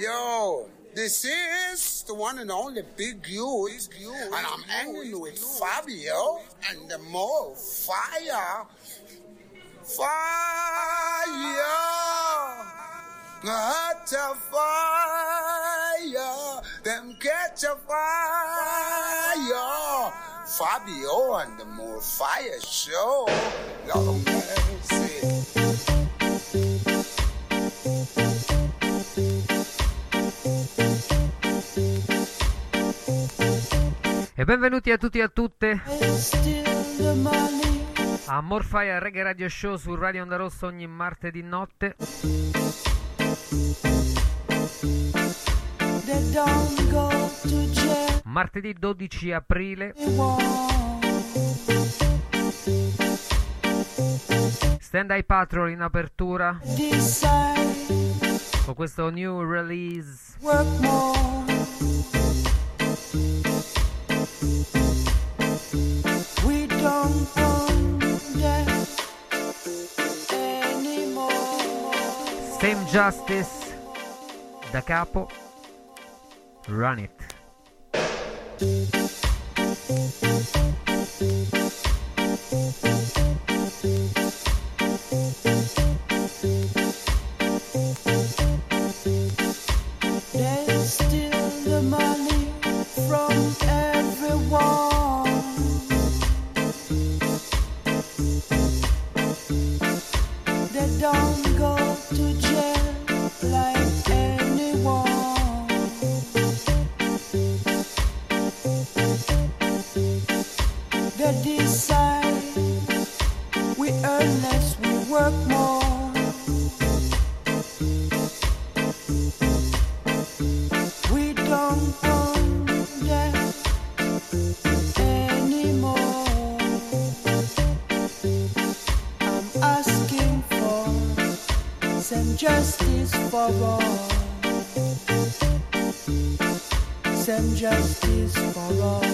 Yo, this is the one and only Big U, and I'm hanging with Fabio and the more fire. Fire! Hot a fire! Them catch a fire! Fabio and the more fire show. E benvenuti a tutti e a tutte a Morfire Reggae Radio Show su Radio Onda Rossa ogni martedì notte. Martedì 12 aprile. Stand Eye Patrol in apertura con questo new release. Same Justice da capo. Run it. There's we earn less, we work more. We don't anymore. I'm asking for some justice for all. Some justice for all.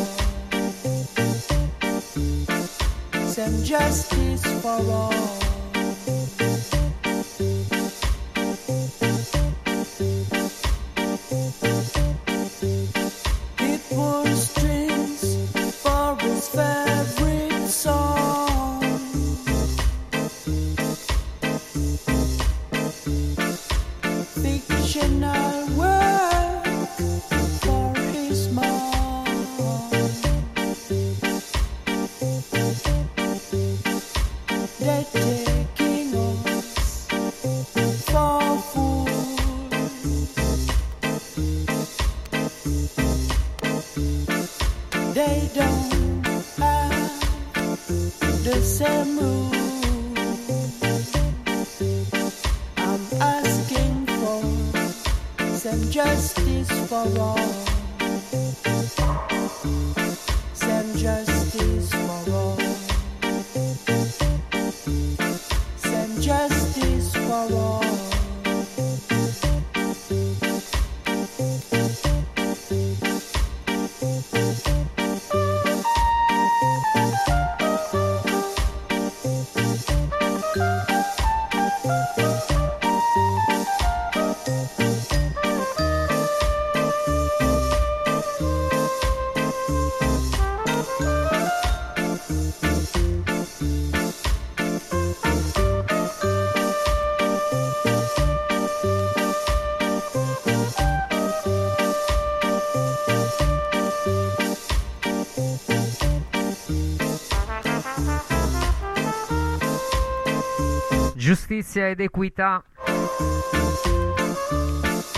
Giustizia ed equità.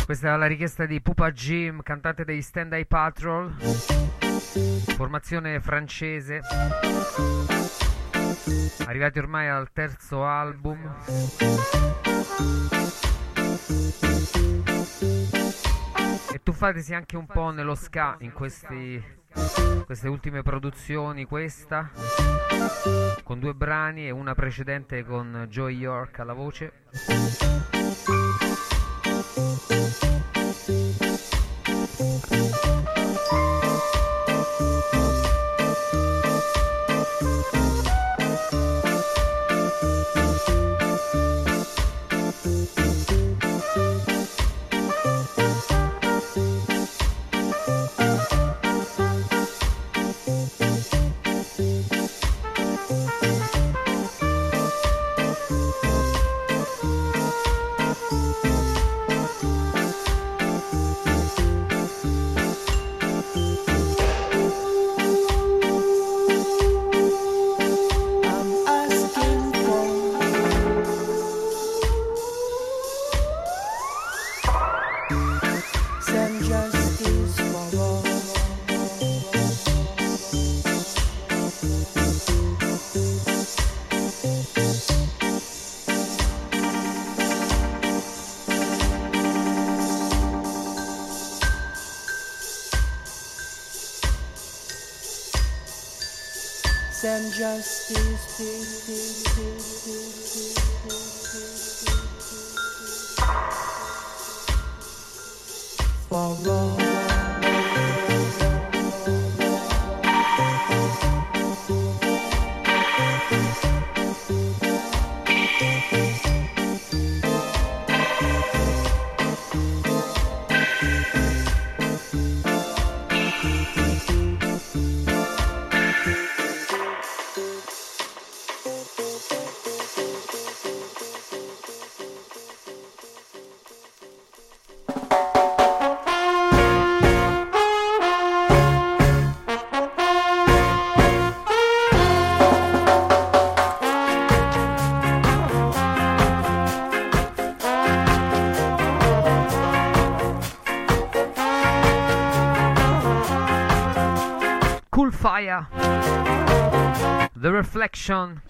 Questa è la richiesta di Pupa Jim, cantante dei Stand Eye Patrol, formazione francese, arrivati ormai al terzo album. E tuffatesi anche un po' nello ska in questi, queste ultime produzioni, questa con due brani e una precedente con Joy York alla voce. I'm Some justice for all. Reflection.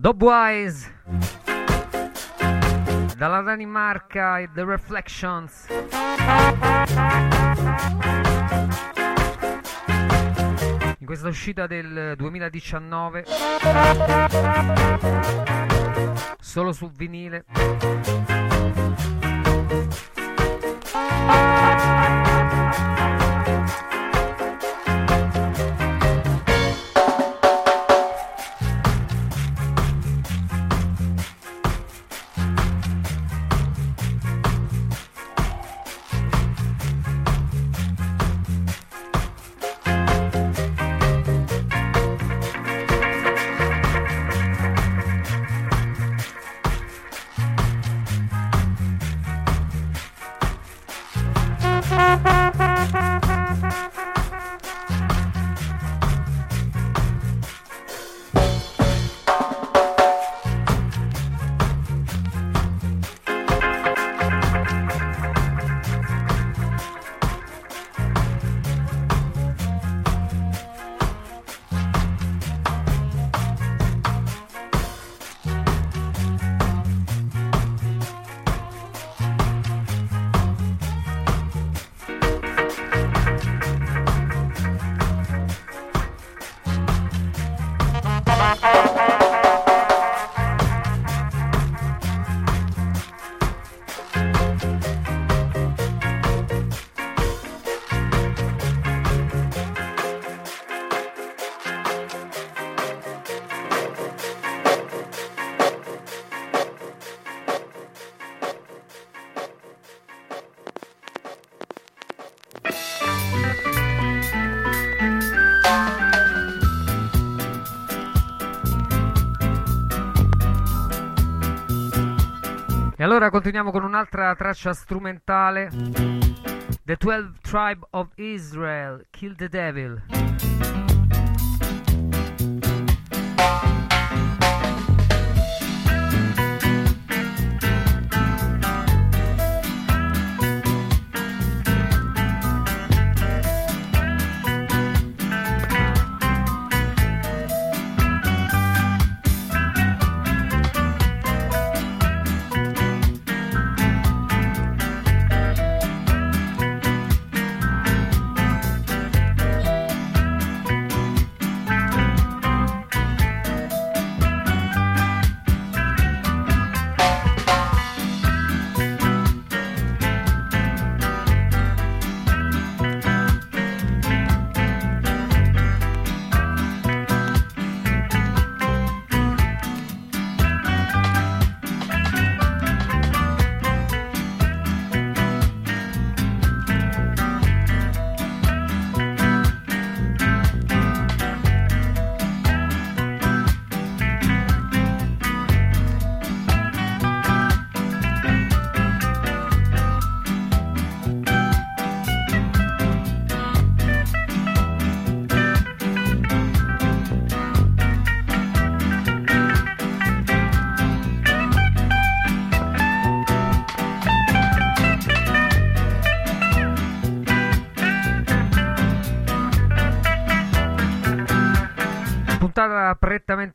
Dubwise dalla Danimarca e The Reflections. In questa uscita del 2019 solo su vinile Allora continuiamo con un'altra traccia strumentale. The 12 Tribe of Israel, Kill the Devil.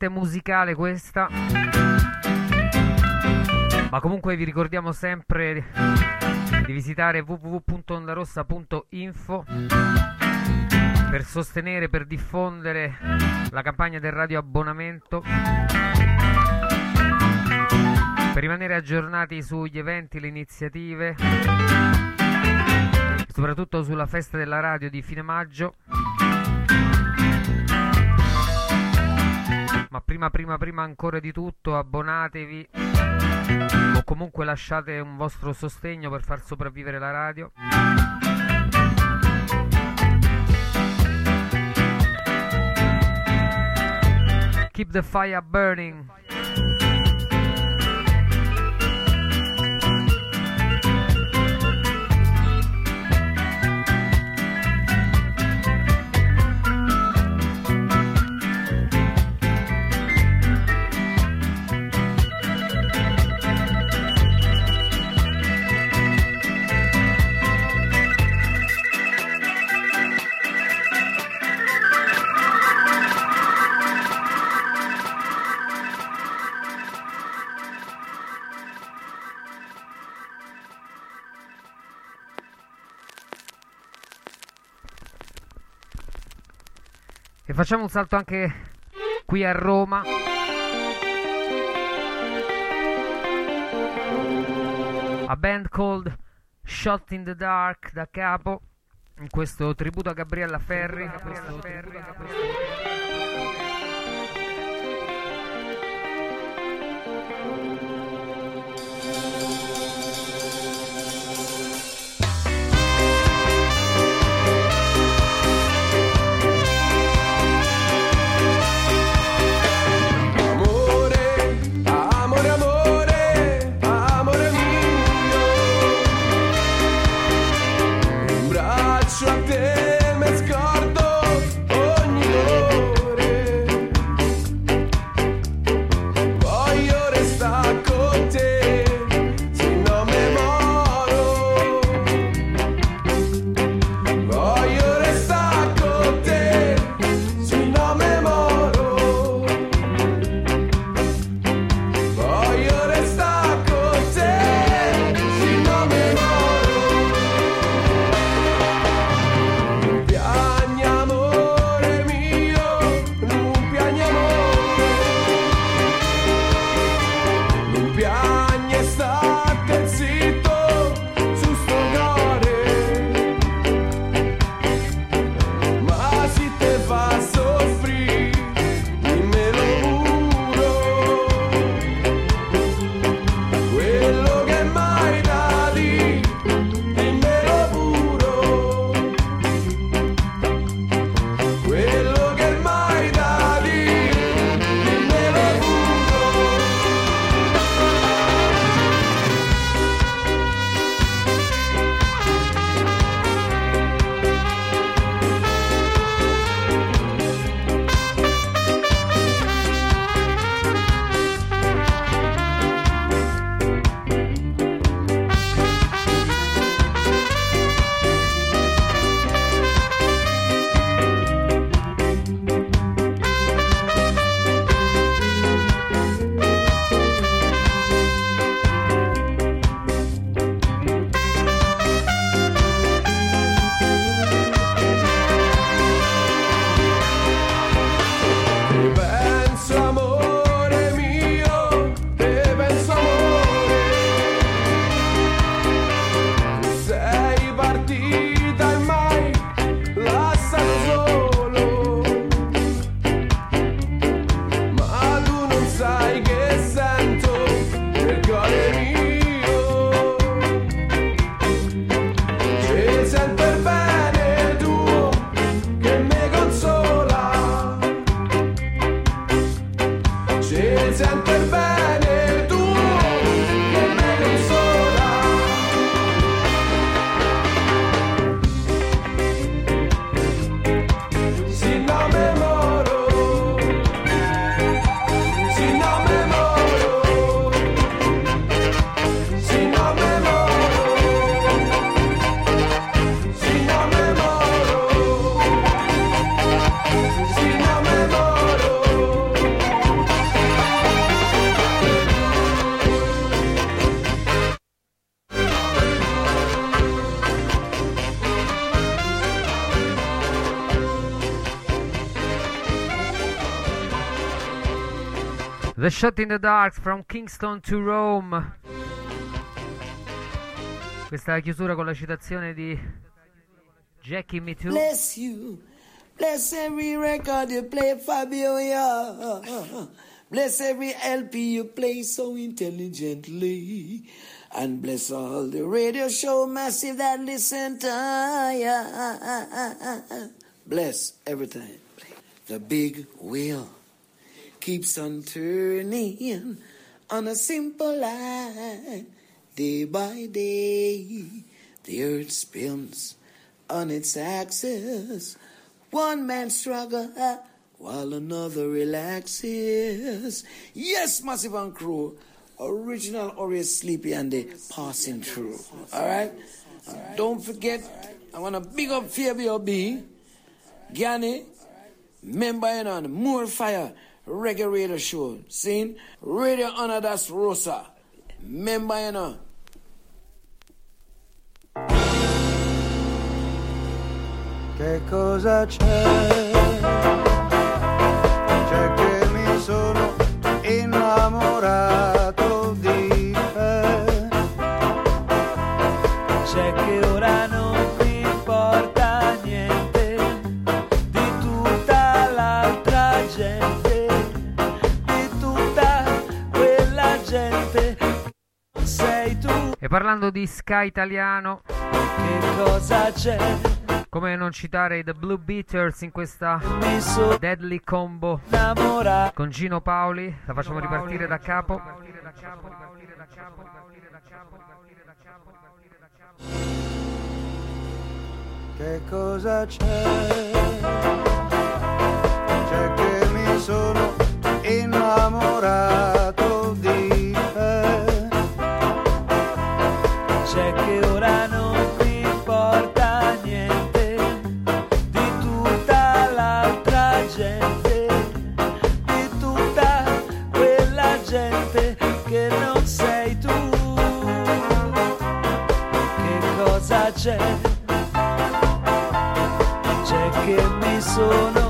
Prettamente musicale questa. Ma comunque vi ricordiamo sempre di visitare www.ondarossa.info per sostenere, per diffondere la campagna del radio abbonamento, per rimanere aggiornati sugli eventi, le iniziative, soprattutto sulla festa della radio di fine maggio. Ma prima prima prima ancora di tutto abbonatevi. O comunque lasciate un vostro sostegno per far sopravvivere la radio. Keep the fire burning E facciamo un salto anche qui a Roma. A band called Shot in the Dark da capo. In questo tributo a Gabriella Ferri. Questo tributo Shot in the Dark from Kingston to Rome. Questa è la chiusura con la citazione di Jackie Me Too. Bless you. Bless every record you play, Fabio, yeah. Bless every LP you play so intelligently. And bless all the radio show massive that listen to ya. Bless every time. The big wheel keeps on turning on a simple line. Day by day, the earth spins on its axis. One man struggle while another relaxes. Yes, Massive and Crew, original always sleepy and they passing through. All right? Don't forget, I want to big up Fabio B, Gani, member on the More Fire Reggae Radio Show. Seen? Radio Honor that's Rosa. Member you know. Che cosa? C'è E parlando di Sky italiano, che cosa c'è? come non citare i The Blue Beaters in questa Deadly Combo innamorato. con Gino Paoli? La facciamo ripartire da capo. Che cosa c'è? C'è che mi sono innamorato che mi sono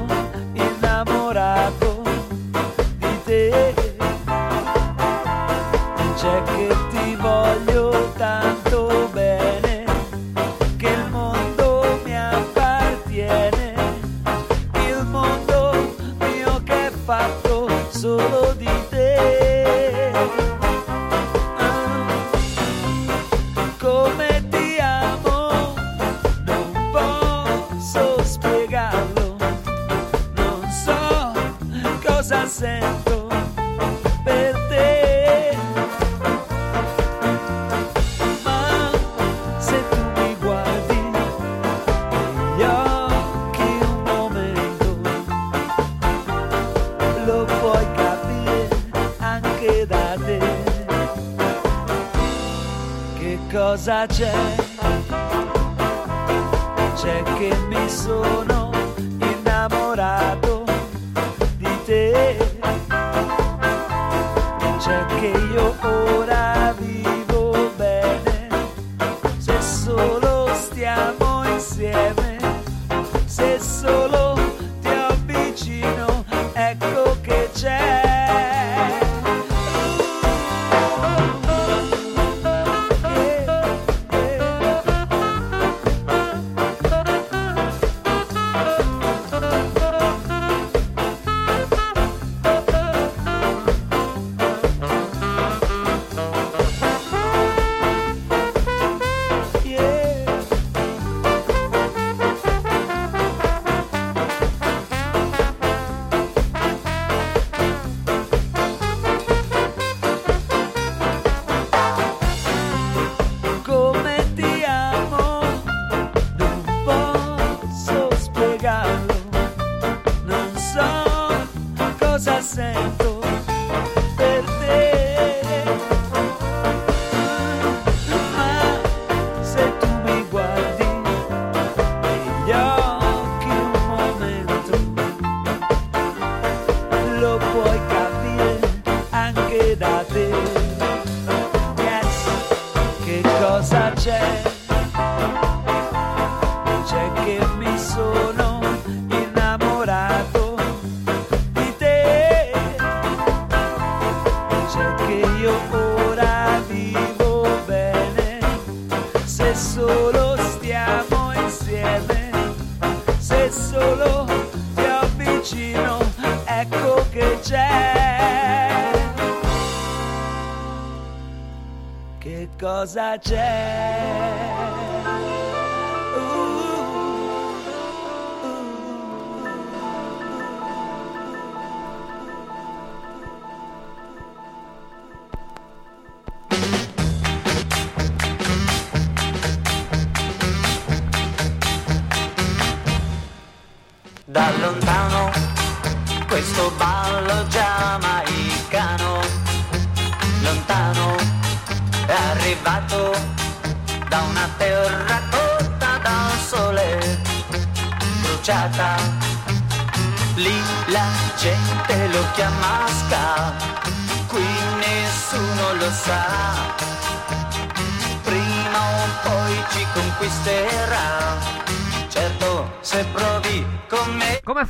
Che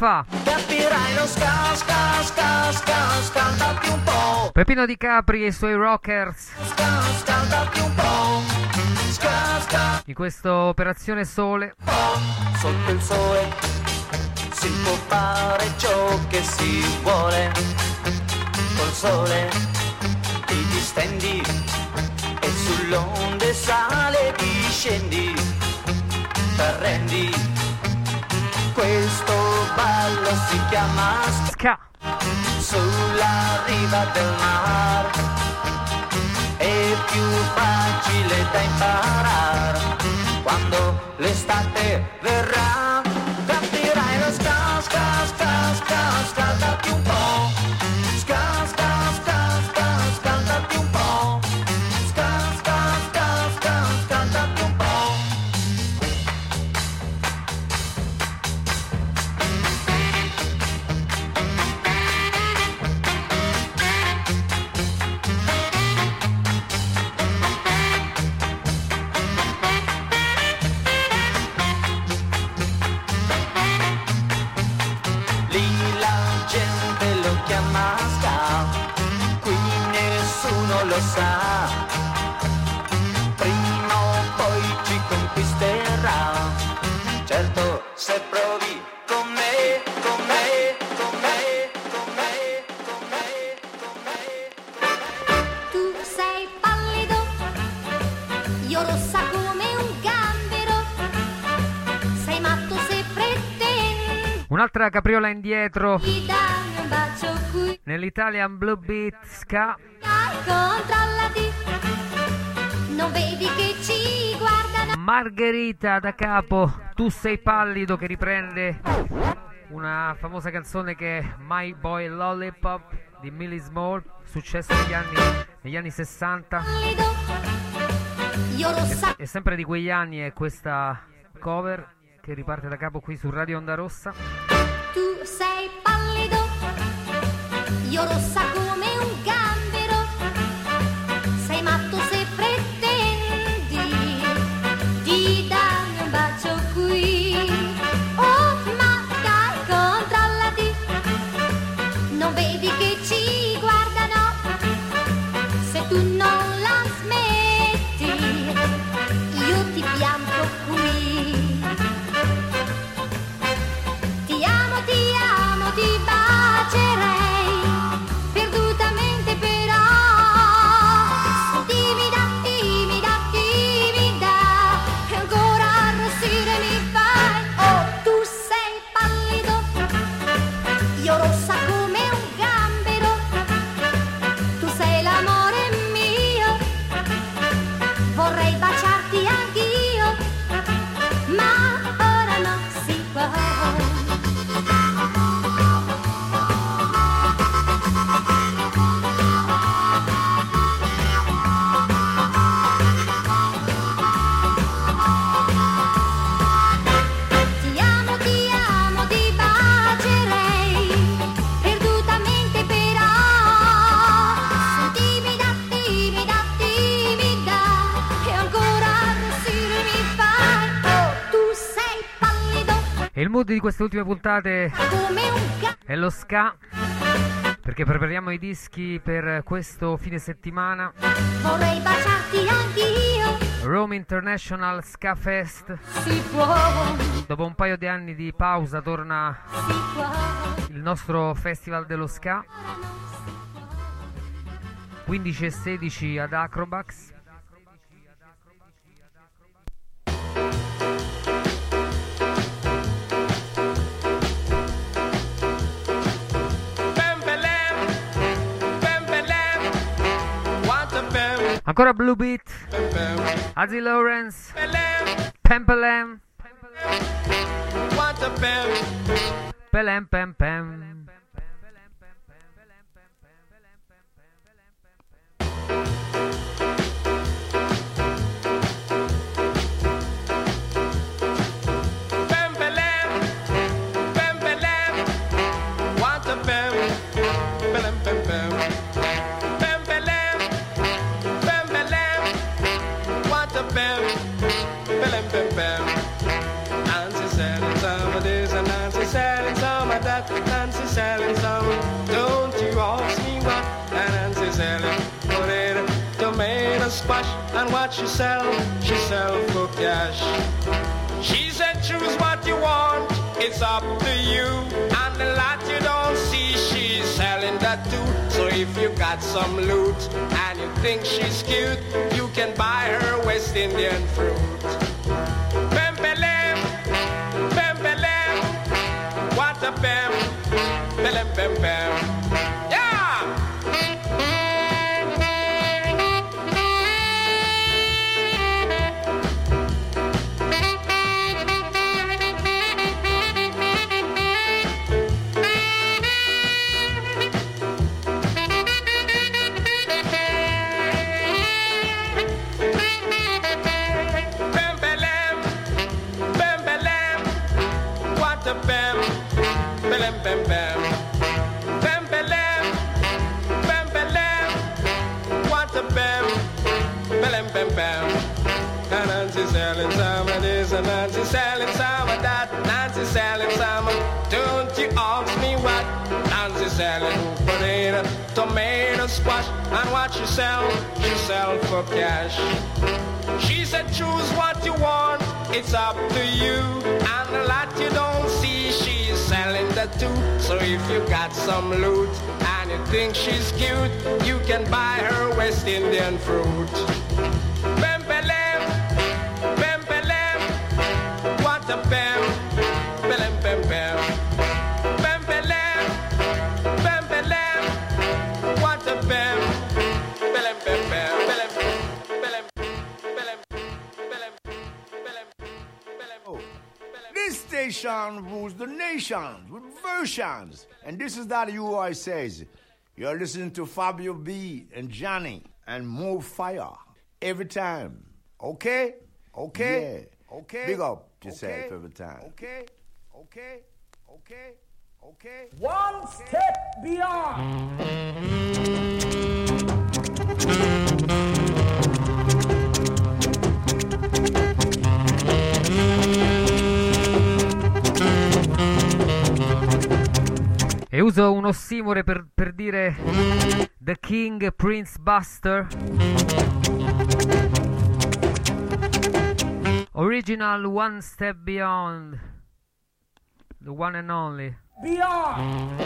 fa? Capirai lo ska, ska, ska, ska, scaldati un po', Peppino Di Capri e i suoi rockers. Ska, scaldati un po', ska, ska, di questa operazione sole. po', sotto il sole si può fare ciò che si vuole, col sole ti distendi e sull'onde sale discendi, t'arrendi, questo ballo si chiama ska. Sulla riva del mar. È più facile da imparare quando l'estate verrà se provi con me, con me, con me, con me, con me, con me. Tu sei pallido, io rossa come un gambero. Sei matto se pretendi Un'altra capriola indietro di darmi un bacio qui. nell'Italian Blue Beat Ska. Controllati, non vedi che ci. Margherita da capo, tu sei pallido che riprende una famosa canzone che è My Boy Lollipop di Millie Small, successo negli anni, negli anni 60 Pallido, io rossa e sempre di quegli anni è questa cover che riparte da capo qui su Radio Onda Rossa. Tu sei pallido, io rossa mood di queste ultime puntate è lo ska perché prepariamo i dischi per questo fine settimana Vorrei baciarti anch'io Rome International Ska Fest. Si può, Dopo un paio di anni di pausa torna il nostro Festival dello Ska. 15 e 16 ad Acrobax. Ancora Blue Beat, Ozzy Lawrence, Pempelem, Pelem Pem Pem. She sell, she sell for cash. She said, choose what you want, it's up to you. And the lot you don't see, she's selling that too. So if you got some loot and you think she's cute, you can buy her West Indian fruit. Bam, balam, what a balam, bam, bam. Rules with versions. And this is that UI says. You're listening to Fabio B and Johnny and more fire every time. Okay? Okay? Okay. Big up yourself every time. Okay? Okay? Okay? Okay? One step beyond. Mm-hmm. E uso un ossimore per, per dire The King Prince Buster. Original One Step Beyond. The one and only. Beyond.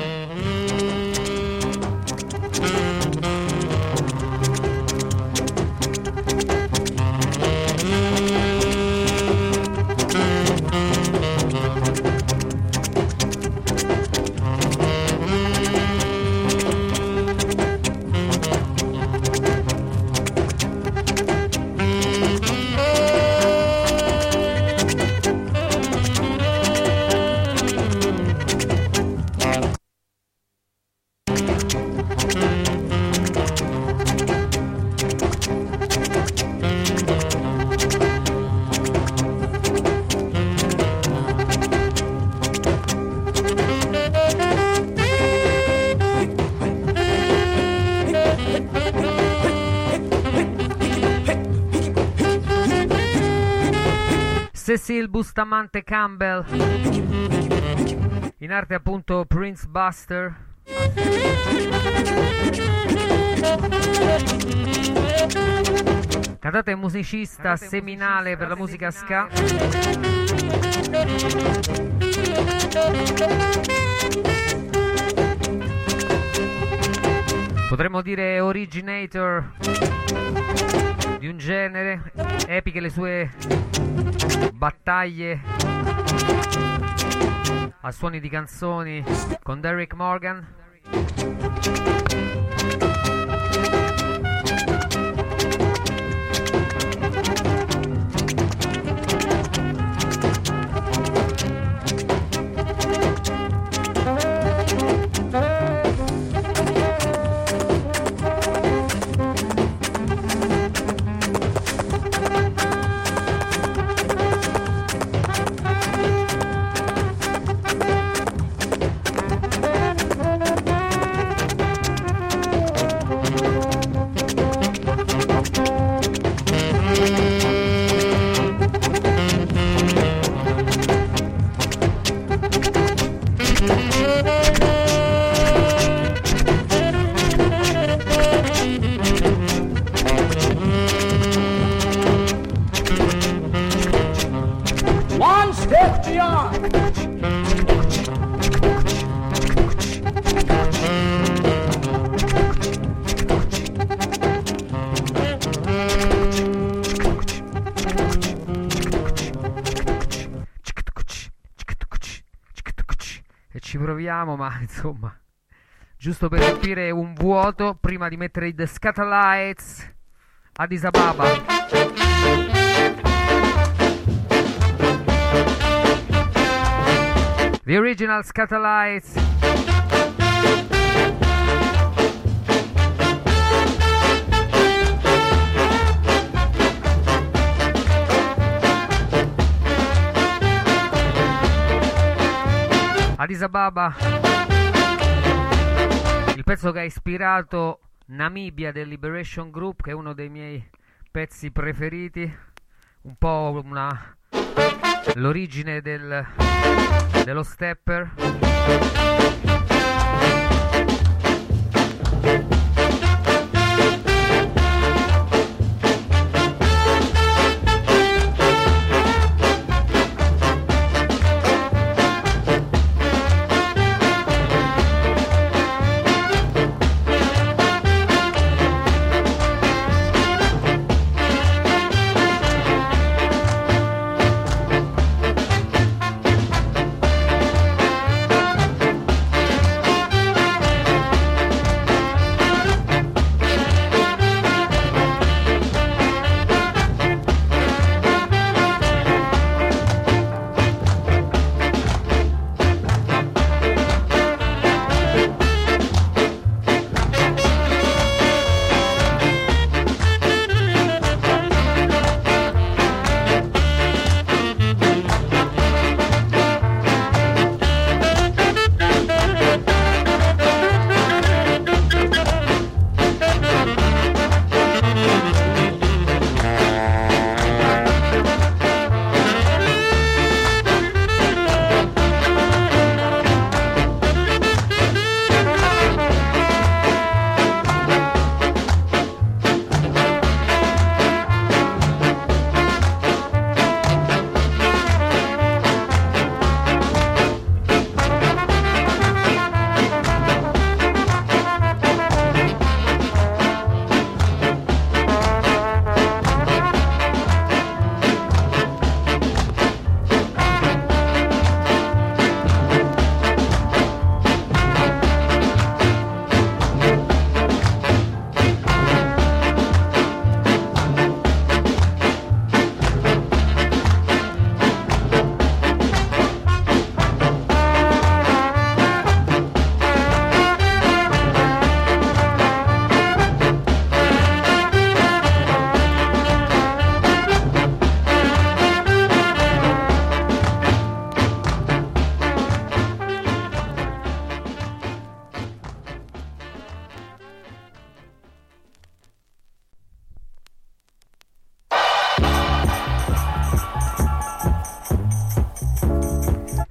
Bustamante Campbell. In arte appunto Prince Buster. Cantante e musicista seminale per la musica ska. Potremmo dire originator di un genere, epiche le sue battaglie a suoni di canzoni con Derrick Morgan. Ci proviamo, ma insomma, giusto per riempire un vuoto prima di mettere i The Scatolites Addis Ababa. The original Scatolites. Addis Ababa, il pezzo che ha ispirato Namibia del Liberation Group, che è uno dei miei pezzi preferiti, un po' una l'origine del, dello stepper.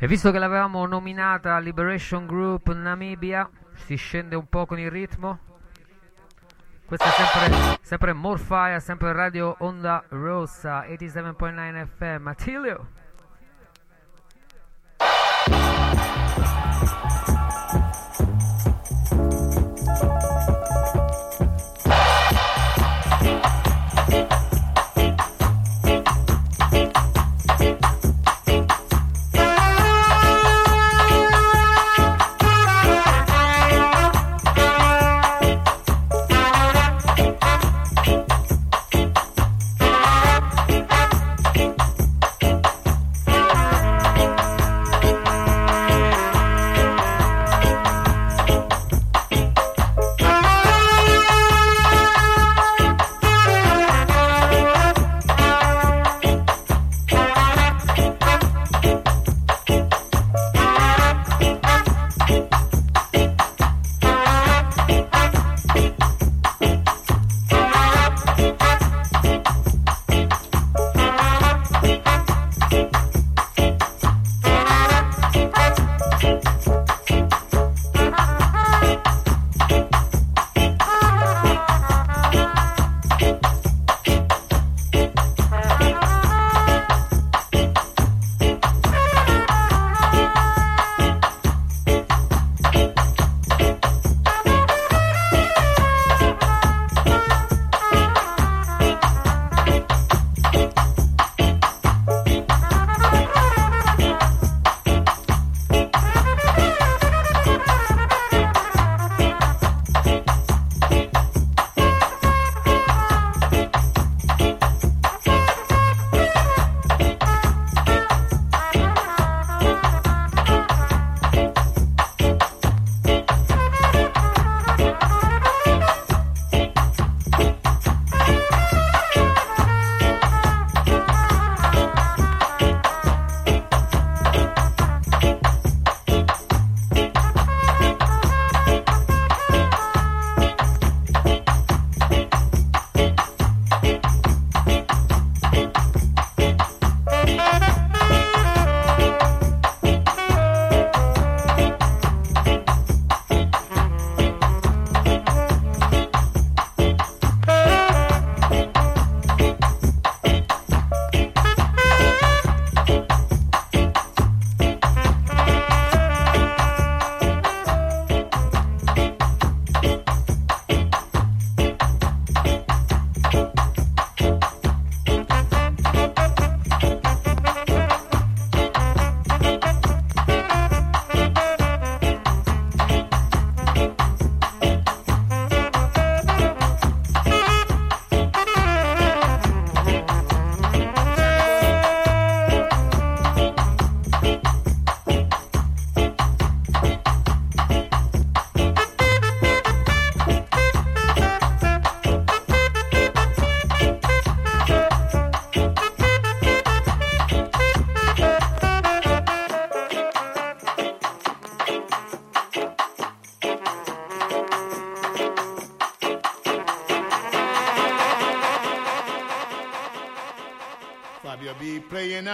E visto che l'avevamo nominata Liberation Group Namibia, si scende un po' con il ritmo. Questa è sempre, sempre Morfire, sempre Radio Onda Rossa, 87.9 FM. Attilio.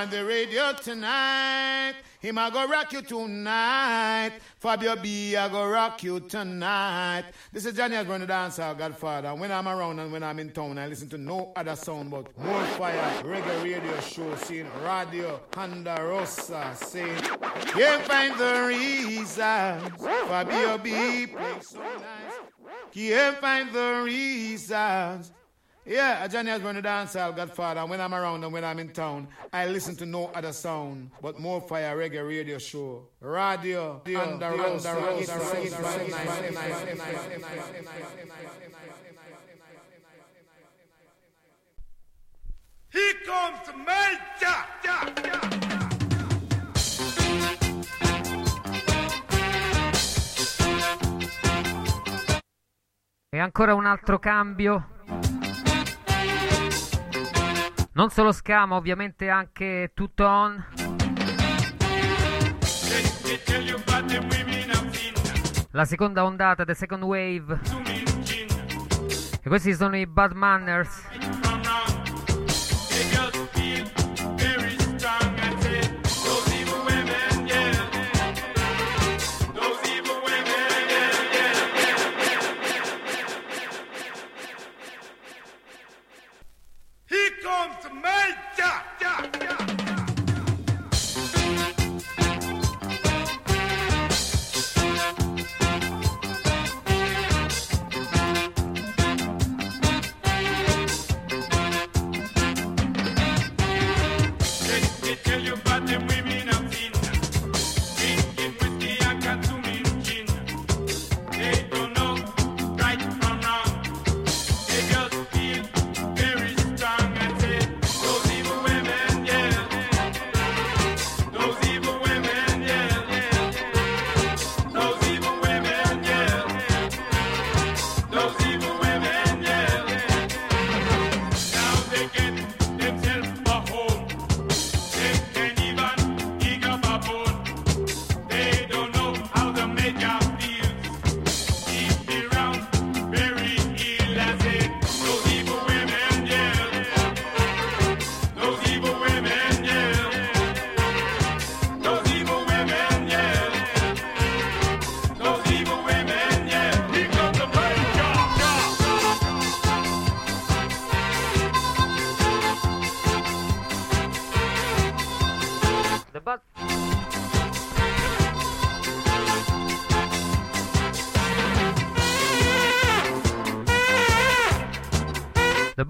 On the radio tonight. Him I go rock you tonight. Fabio B, I go rock you tonight. This is Johnny Osborne, the dancer, Godfather. When I'm around and when I'm in town, I listen to no other sound but more fire, reggae radio show, seeing radio, Honda Rosa, saying, can't find the reasons. Fabio B, play so nice. Can't find the reasons. Yeah, Johnny has run the dancehall, Godfather. And when I'm around and when I'm in town, I listen to no other sound but more fire reggae radio show. Radio, on the road, the road, the road, the Here comes the major. E ancora un altro cambio. Non solo Scama, ovviamente anche Tuton. La seconda ondata, The Second Wave. E questi sono i Bad Manners.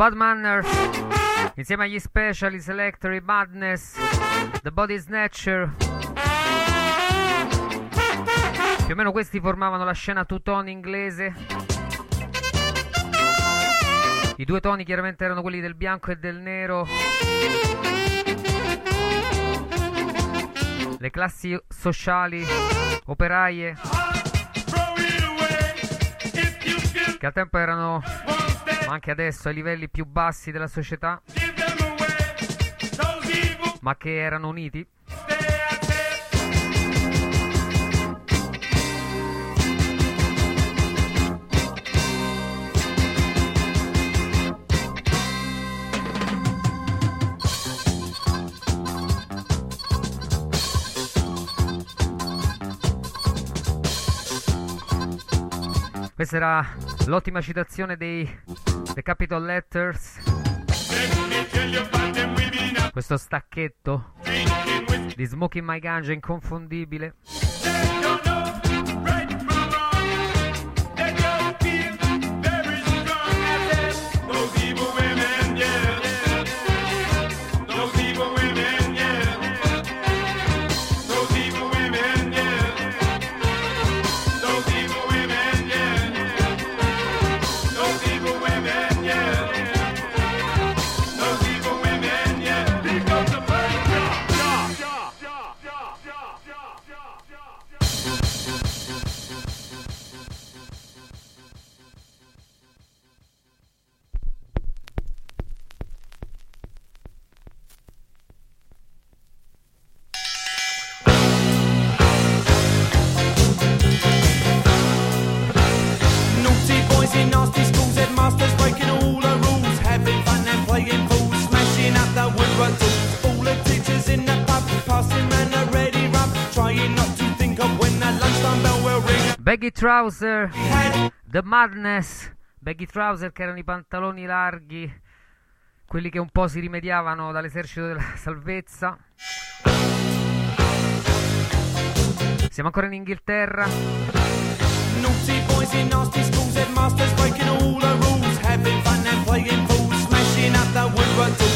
Bad Manner insieme agli Special Selectory Madness, The Body Snatcher. Più o meno questi formavano la scena two-tone inglese. I due toni chiaramente erano quelli del bianco e del nero. Le classi sociali, operaie, che al tempo erano anche adesso ai livelli più bassi della società, ma che erano uniti. Questa era l'ottima citazione dei The Capital Letters. Questo stacchetto di Smoking My Ganja inconfondibile. baggy trouser, the madness, baggy trouser che erano i pantaloni larghi, quelli che un po' si rimediavano dall'esercito della salvezza. Siamo ancora in Inghilterra. Naughty boys in nasty schools, headmasters breaking all the rules, having fun and playing fools, smashing up the woodwork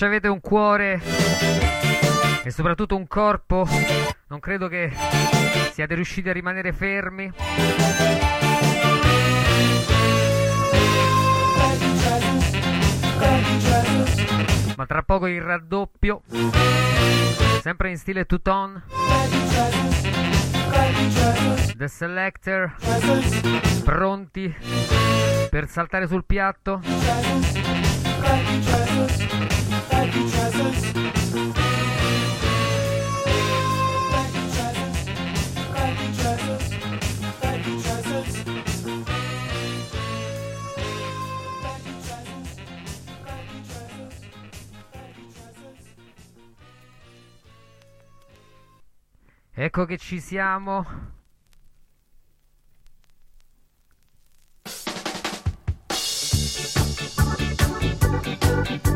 se avete un cuore e soprattutto un corpo, non credo che siate riusciti a rimanere fermi. Ma tra poco il raddoppio, sempre in stile Tuton. The Selector, pronti per saltare sul piatto. Ecco che ci siamo.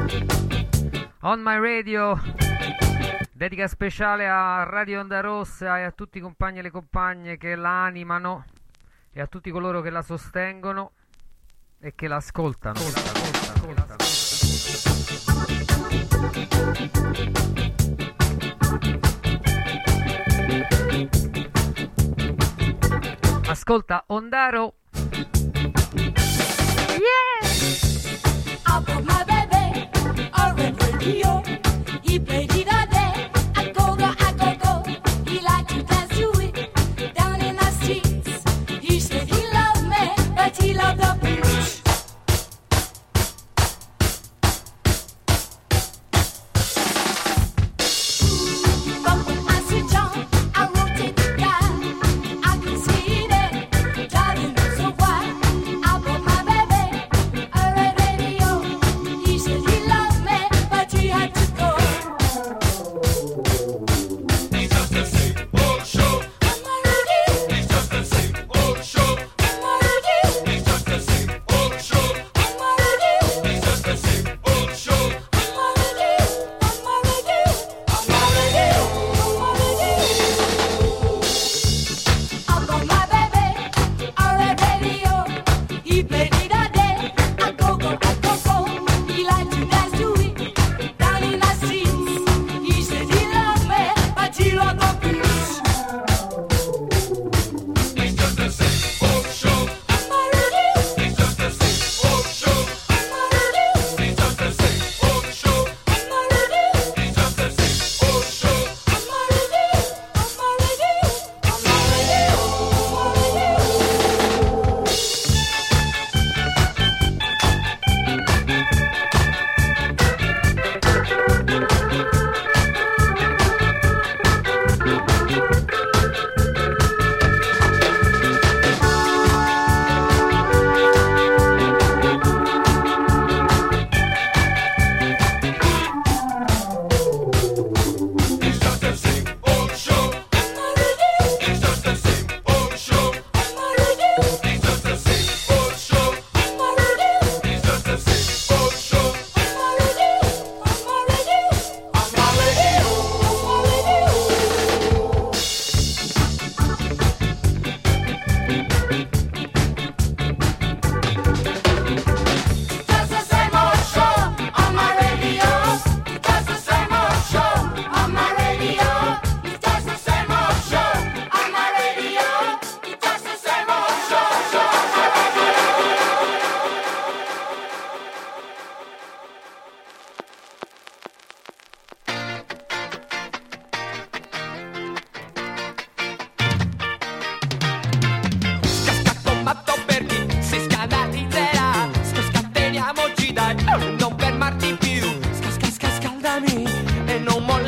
Thank On My Radio, dedica speciale a Radio Onda Rossa e a tutti i compagni e le compagne che la animano e a tutti coloro che la sostengono e che la ascoltano. Ascolta Ondaro. Baby on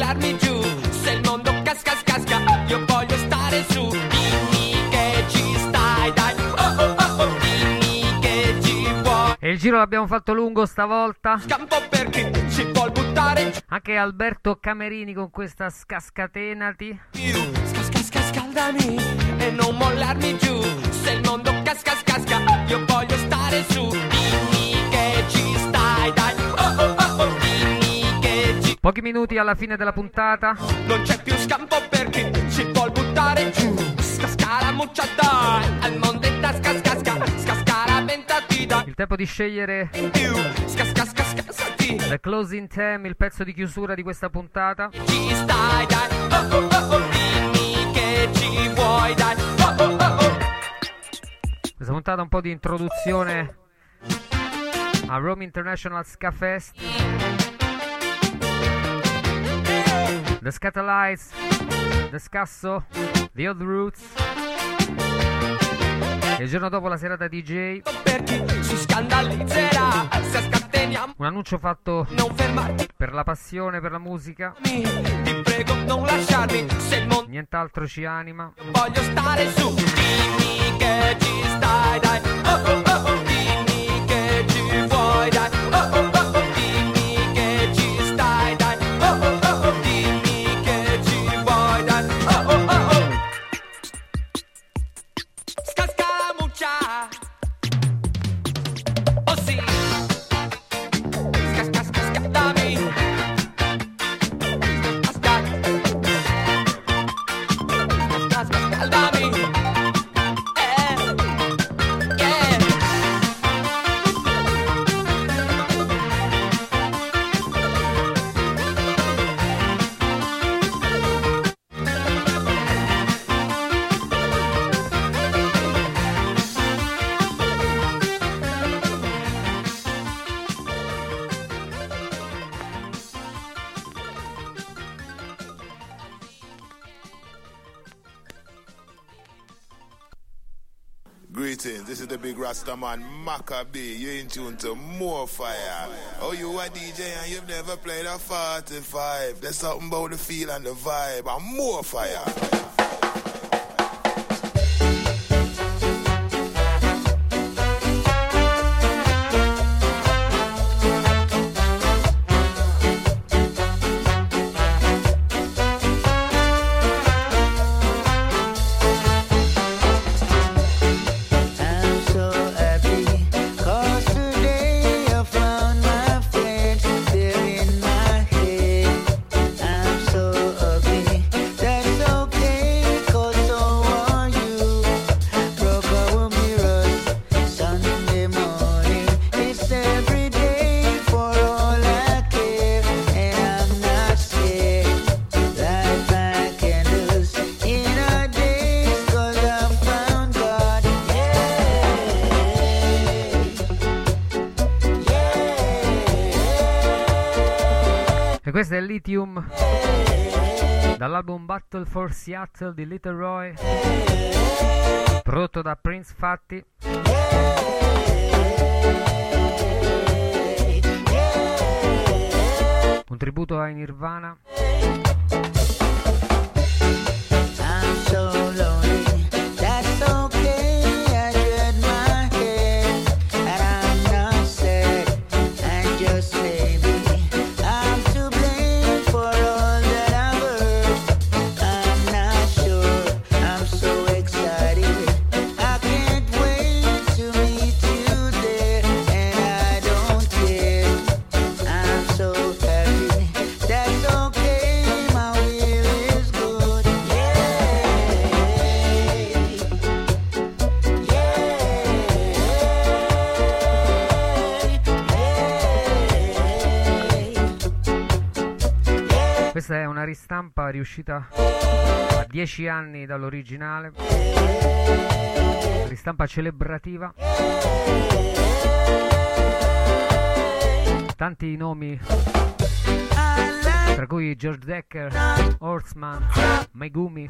mollarmi giù. Se il mondo casca, scasca, io voglio stare su. Dimmi che ci stai, dai. Oh, oh, oh, oh, dimmi che ci vuoi. E il giro l'abbiamo fatto lungo stavolta. Scampo per chi si vuol buttare Anche Alberto Camerini con questa scascatenati. Sca, sca, sca, scaldami e non mollarmi giù. Se il mondo casca, scasca, io voglio stare su. Dimmi che ci stai, dai. Oh, oh, oh, Pochi minuti alla fine della puntata. Non c'è più scampo per chi si vuol buttare giù. Scascara muccia dai Al mondo in tasca scasca Scascara ventati dai Il tempo di scegliere Scasca scasca scasati The Closing Theme, il pezzo di chiusura di questa puntata. Ci stai dai. Oh oh oh oh. Dimmi che ci vuoi dai. Oh oh oh oh. Questa puntata un po' di introduzione a Rome International Ska Fest. The Scatolites, The Scasso, The Old Roots. E il giorno dopo la serata DJ. Un annuncio fatto per la passione per la musica. Nient'altro ci anima. voglio stare su Dimmi che ci stai dai Oh oh oh oh Dimmi che ci vuoi dai Rasta man Maccabee. You're in tune to more fire. Oh, you a DJ and you've never played a 45. There's something about the feel and the vibe. And more fire. Lithium dall'album Battle for Seattle di Little Roy. Prodotto da Prince Fatti. Un tributo ai Nirvana. I'm so lonely. Ristampa riuscita a 10 anni dall'originale ristampa celebrativa tanti nomi tra cui George Decker, Horseman, Megumi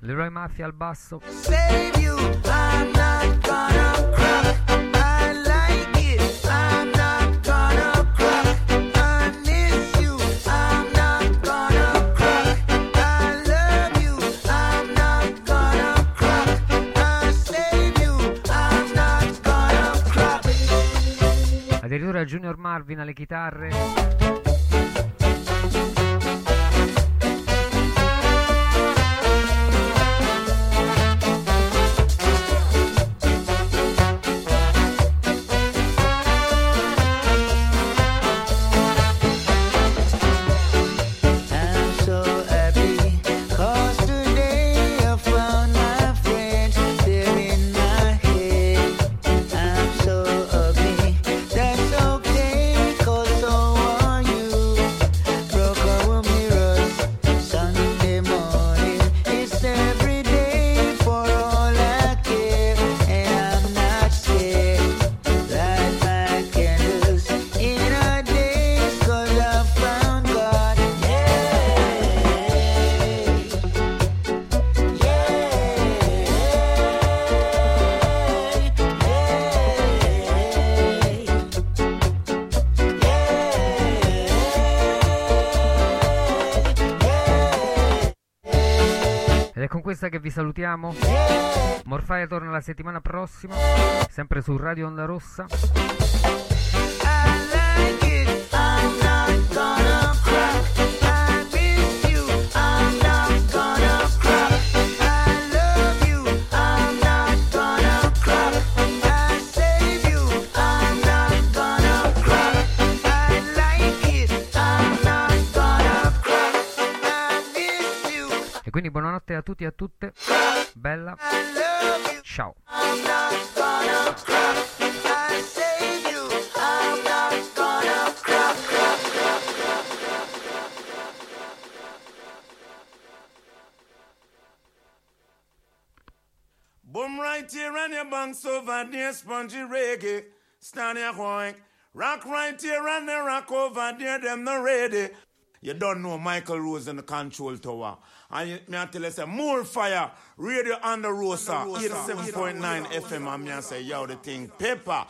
Leroy Mafia al basso save you. I'm not gonna cry. Addirittura Junior Marvin alle chitarre questa che vi salutiamo. Morfire torna la settimana prossima sempre su Radio Onda Rossa tutti a tutte bella ciao. Boom right here on your banks over there, spongy reggae. Stand here, hoink. Rock right here and the rock over there, them not ready. You don't know Michael Rose in the control tower. And you, me I tell you, say, more fire, radio on the road, 87.9 FM, and me I say, yo, the thing, paper.